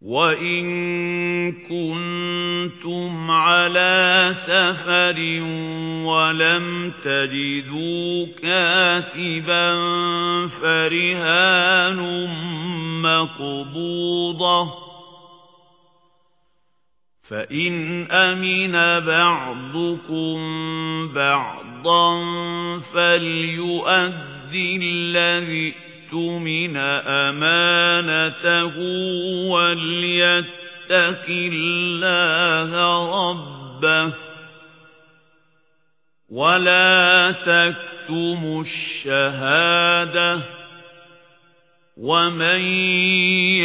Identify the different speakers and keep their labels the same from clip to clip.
Speaker 1: وَإِن كُنتُمْ عَلَى سَفَرٍ وَلَمْ تَجِدُوا كَاتِبًا فَرِهَانٌ مَّقْبُوضَةٌ فَإِنْ أَمِنَ بَعْضُكُمْ بَعْضًا فَلْيُؤَدِّ الَّذِي اؤْتُمِنَ أَمَانَتَهُ وَلْيَتَّقِ اللَّهَ رَبَّهُ وَلَا تَكْتُمُوا الشَّهَادَةَ وَمَن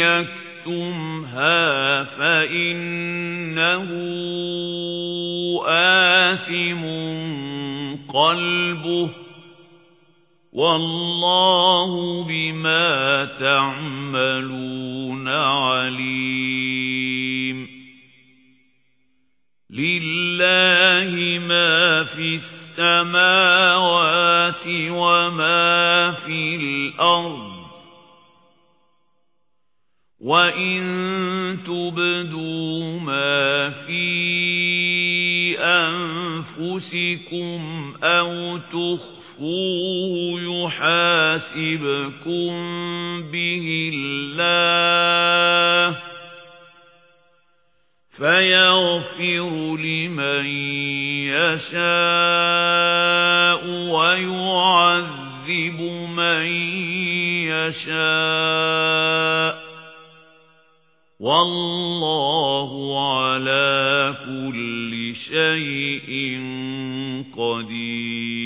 Speaker 1: يَكْتُمْهَا فَإِنَّهُ آثِمٌ قَلْبُهُ وَاللَّهُ بِمَا تَعْمَلُونَ عَلِيمٌ. لِلَّهِ مَا فِي السَّمَاوَاتِ وَمَا فِي الْأَرْضِ. وَإِن تُبْدُوا مَا فِي أَنفُسِكُمْ أَوْ تُخْفُوهُ يُحَاسِبْكُم بِهِ اللَّهُ فَيَغْفِرُ لِمَن يَشَاءُ وَيُعَذِّبُ مَن يَشَاءُ وَاللَّهُ عَلَى كُلِّ شَيْءٍ قَدِيرٌ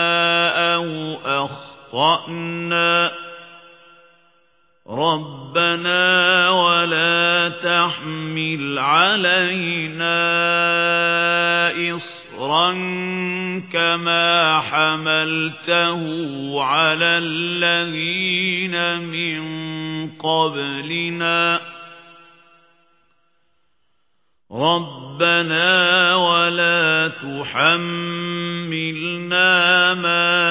Speaker 1: أو أخطأنا ربنا ولا تحمل علينا إصرا كما حملته على الذين من قبلنا ربنا ولا تحملنا ما